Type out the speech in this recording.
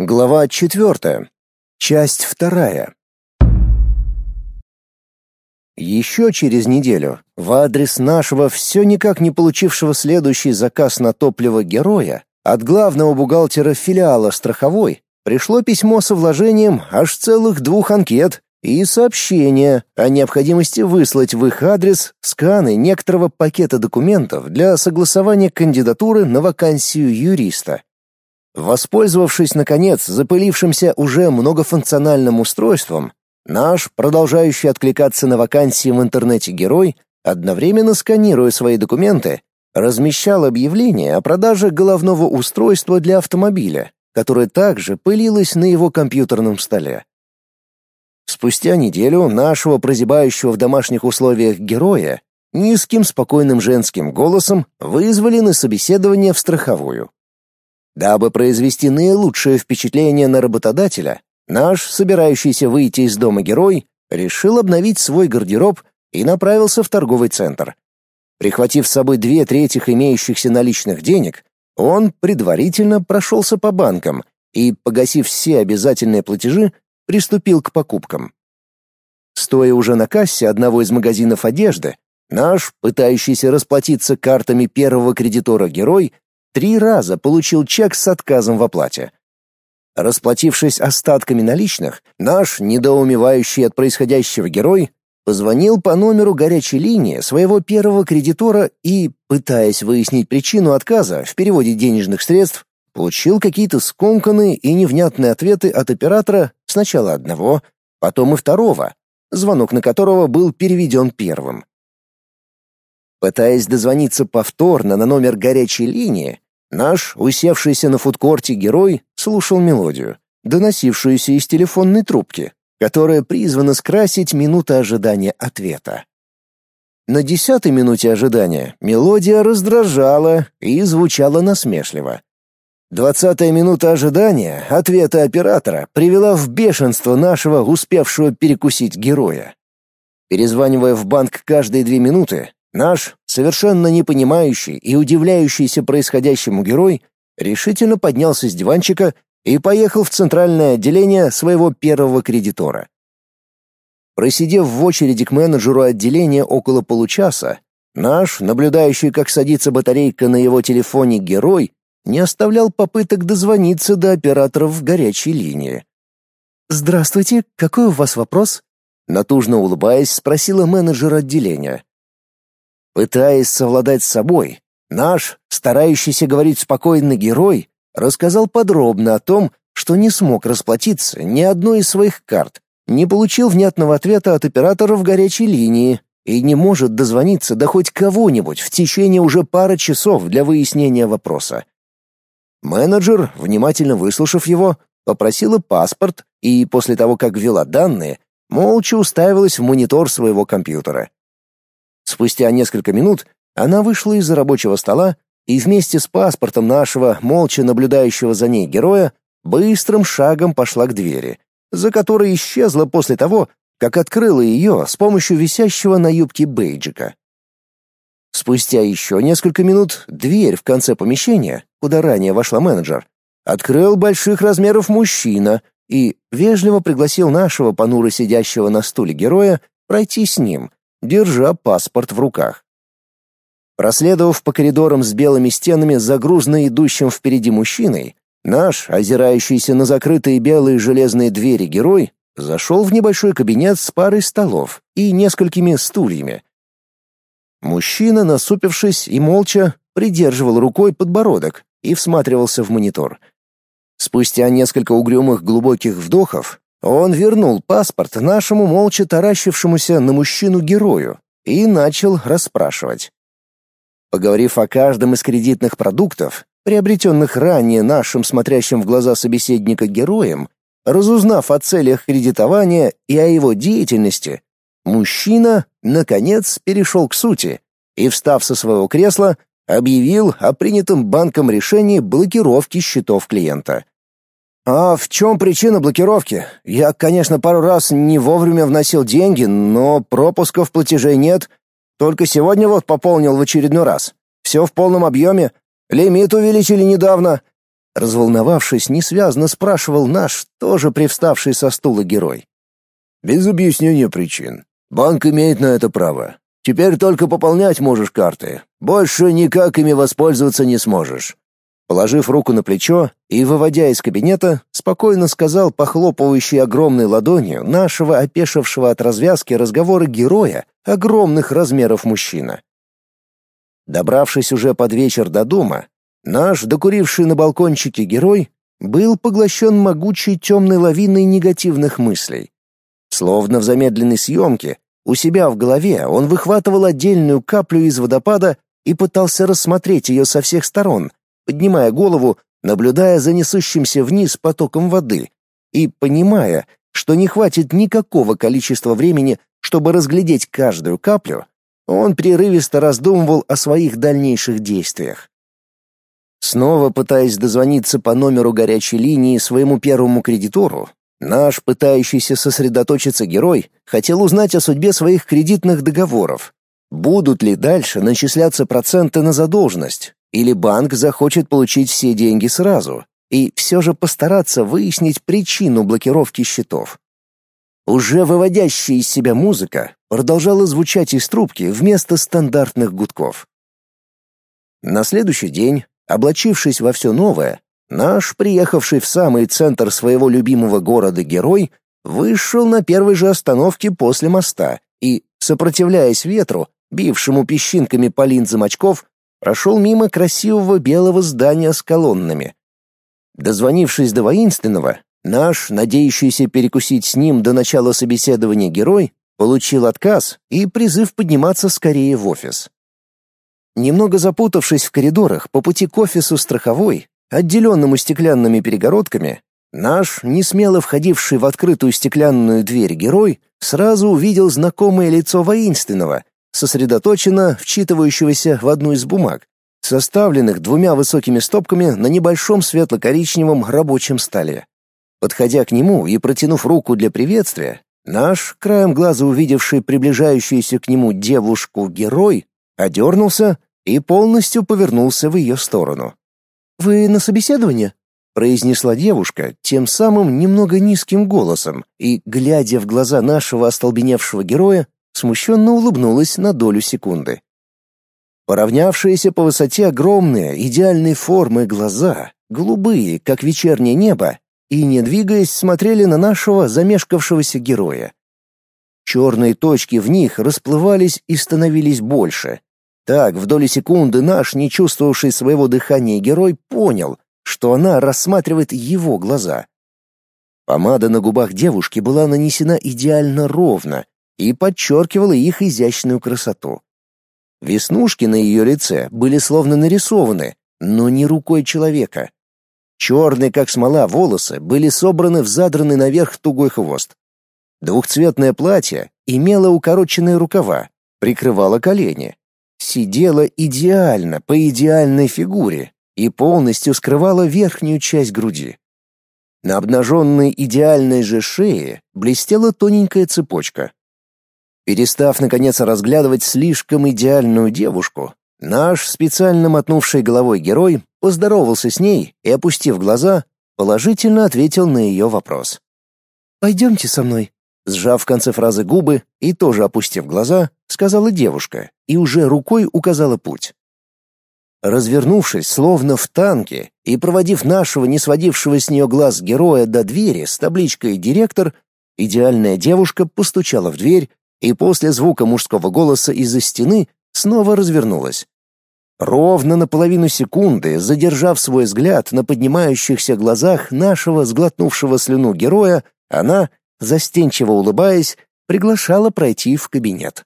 Глава четвертая. Часть вторая. Еще через неделю в адрес нашего все никак не получившего следующий заказ на топливо героя от главного бухгалтера филиала страховой пришло письмо со вложением аж целых двух анкет и сообщение о необходимости выслать в их адрес сканы некоторого пакета документов для согласования кандидатуры на вакансию юриста. Воспользовавшись, наконец, запылившимся уже многофункциональным устройством, наш, продолжающий откликаться на вакансии в интернете герой, одновременно сканируя свои документы, размещал объявление о продаже головного устройства для автомобиля, которое также пылилось на его компьютерном столе. Спустя неделю нашего прозябающего в домашних условиях героя низким спокойным женским голосом вызвали на собеседование в страховую. Дабы произвести наилучшее впечатление на работодателя, наш, собирающийся выйти из дома герой, решил обновить свой гардероб и направился в торговый центр. Прихватив с собой две трети имеющихся наличных денег, он предварительно прошелся по банкам и, погасив все обязательные платежи, приступил к покупкам. Стоя уже на кассе одного из магазинов одежды, наш, пытающийся расплатиться картами первого кредитора герой, Три раза получил чек с отказом в оплате. Расплатившись остатками наличных, наш, недоумевающий от происходящего герой, позвонил по номеру горячей линии своего первого кредитора и, пытаясь выяснить причину отказа в переводе денежных средств, получил какие-то скомканные и невнятные ответы от оператора сначала одного, потом и второго, звонок на которого был переведен первым. Пытаясь дозвониться повторно на номер горячей линии, наш, усевшийся на фудкорте герой, слушал мелодию, доносившуюся из телефонной трубки, которая призвана скрасить минуты ожидания ответа. На десятой минуте ожидания мелодия раздражала и звучала насмешливо. Двадцатая минута ожидания ответа оператора привела в бешенство нашего успевшего перекусить героя. Перезванивая в банк каждые две минуты, Наш, совершенно не понимающий и удивляющийся происходящему герой, решительно поднялся с диванчика и поехал в центральное отделение своего первого кредитора. Просидев в очереди к менеджеру отделения около получаса, наш, наблюдающий, как садится батарейка на его телефоне герой, не оставлял попыток дозвониться до операторов в горячей линии. «Здравствуйте, какой у вас вопрос?» Натужно улыбаясь, спросила менеджер отделения. Пытаясь совладать с собой, наш, старающийся говорить спокойно герой, рассказал подробно о том, что не смог расплатиться ни одной из своих карт, не получил внятного ответа от оператора в горячей линии и не может дозвониться до хоть кого-нибудь в течение уже пары часов для выяснения вопроса. Менеджер, внимательно выслушав его, попросила паспорт и после того, как ввела данные, молча уставилась в монитор своего компьютера. Спустя несколько минут она вышла из-за рабочего стола и вместе с паспортом нашего, молча наблюдающего за ней героя, быстрым шагом пошла к двери, за которой исчезла после того, как открыла ее с помощью висящего на юбке бейджика. Спустя еще несколько минут дверь в конце помещения, куда ранее вошла менеджер, открыл больших размеров мужчина и вежливо пригласил нашего понуро сидящего на стуле героя пройти с ним, держа паспорт в руках. Проследовав по коридорам с белыми стенами за грузно идущим впереди мужчиной, наш, озирающийся на закрытые белые железные двери герой, зашел в небольшой кабинет с парой столов и несколькими стульями. Мужчина, насупившись и молча, придерживал рукой подбородок и всматривался в монитор. Спустя несколько угрюмых глубоких вдохов он вернул паспорт нашему молча таращившемуся на мужчину-герою и начал расспрашивать. Поговорив о каждом из кредитных продуктов, приобретенных ранее нашим смотрящим в глаза собеседника героем, разузнав о целях кредитования и о его деятельности, мужчина, наконец, перешел к сути и, встав со своего кресла, объявил о принятом банком решении блокировки счетов клиента. «А в чем причина блокировки? Я, конечно, пару раз не вовремя вносил деньги, но пропусков платежей нет. Только сегодня вот пополнил в очередной раз. Все в полном объеме. Лимит увеличили недавно». Разволновавшись, несвязно спрашивал наш, тоже привставший со стула герой. «Без объяснения причин. Банк имеет на это право. Теперь только пополнять можешь карты. Больше никак ими воспользоваться не сможешь». Положив руку на плечо и выводя из кабинета, спокойно сказал похлопывающий огромной ладонью нашего опешившего от развязки разговора героя огромных размеров мужчина. Добравшись уже под вечер до дома, наш, докуривший на балкончике герой, был поглощен могучей темной лавиной негативных мыслей. Словно в замедленной съемке, у себя в голове он выхватывал отдельную каплю из водопада и пытался рассмотреть ее со всех сторон, поднимая голову, наблюдая за несущимся вниз потоком воды и понимая, что не хватит никакого количества времени, чтобы разглядеть каждую каплю, он прерывисто раздумывал о своих дальнейших действиях. Снова пытаясь дозвониться по номеру горячей линии своему первому кредитору, наш пытающийся сосредоточиться герой хотел узнать о судьбе своих кредитных договоров. Будут ли дальше начисляться проценты на задолженность, или банк захочет получить все деньги сразу, и все же постараться выяснить причину блокировки счетов. Уже выводящая из себя музыка продолжала звучать из трубки вместо стандартных гудков. На следующий день, облачившись во все новое, наш, приехавший в самый центр своего любимого города герой, вышел на первой же остановке после моста и, сопротивляясь ветру, бившему песчинками по линзам очков, прошел мимо красивого белого здания с колоннами. Дозвонившись до воинственного, Наш, надеющийся перекусить с ним до начала собеседования герой, получил отказ и призыв подниматься скорее в офис. Немного запутавшись в коридорах по пути к офису страховой, отделенному стеклянными перегородками, наш, не смело входивший в открытую стеклянную дверь герой, сразу увидел знакомое лицо воинственного, сосредоточенно вчитывающегося в одну из бумаг, составленных двумя высокими стопками на небольшом светло-коричневом рабочем столе. Подходя к нему и протянув руку для приветствия, наш, краем глаза увидевший приближающуюся к нему девушку-герой, одернулся и полностью повернулся в ее сторону. «Вы на собеседование?» — произнесла девушка тем самым немного низким голосом и, глядя в глаза нашего остолбеневшего героя, смущенно улыбнулась на долю секунды. Поравнявшиеся по высоте огромные, идеальной формы глаза, голубые, как вечернее небо, и, не двигаясь, смотрели на нашего замешкавшегося героя. Черные точки в них расплывались и становились больше. Так, в доли секунды наш, не чувствовавший своего дыхания герой, понял, что она рассматривает его глаза. Помада на губах девушки была нанесена идеально ровно и подчеркивала их изящную красоту. Веснушки на ее лице были словно нарисованы, но не рукой человека. Черные, как смола, волосы были собраны в задранный наверх тугой хвост. Двухцветное платье имело укороченные рукава, прикрывало колени. Сидела идеально, по идеальной фигуре и полностью скрывала верхнюю часть груди. На обнаженной идеальной же шее блестела тоненькая цепочка. Перестав, наконец, разглядывать слишком идеальную девушку, Наш специально мотнувший головой герой поздоровался с ней и, опустив глаза, положительно ответил на ее вопрос. «Пойдемте со мной», — сжав в конце фразы губы и тоже опустив глаза, сказала девушка и уже рукой указала путь. Развернувшись, словно в танке, и проводив нашего не сводившего с нее глаз героя до двери с табличкой «Директор», идеальная девушка постучала в дверь и после звука мужского голоса из-за стены снова развернулась. Ровно на половину секунды, задержав свой взгляд на поднимающихся глазах нашего сглотнувшего слюну героя, она, застенчиво улыбаясь, приглашала пройти в кабинет.